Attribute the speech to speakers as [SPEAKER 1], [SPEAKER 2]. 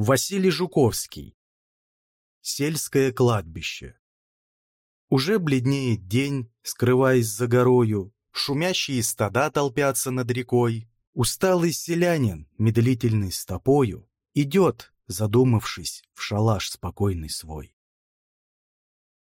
[SPEAKER 1] Василий Жуковский. Сельское кладбище. Уже бледнеет день, скрываясь за горою, Шумящие стада толпятся над рекой. Усталый селянин, медлительный стопою, Идет, задумавшись, в шалаш спокойный свой.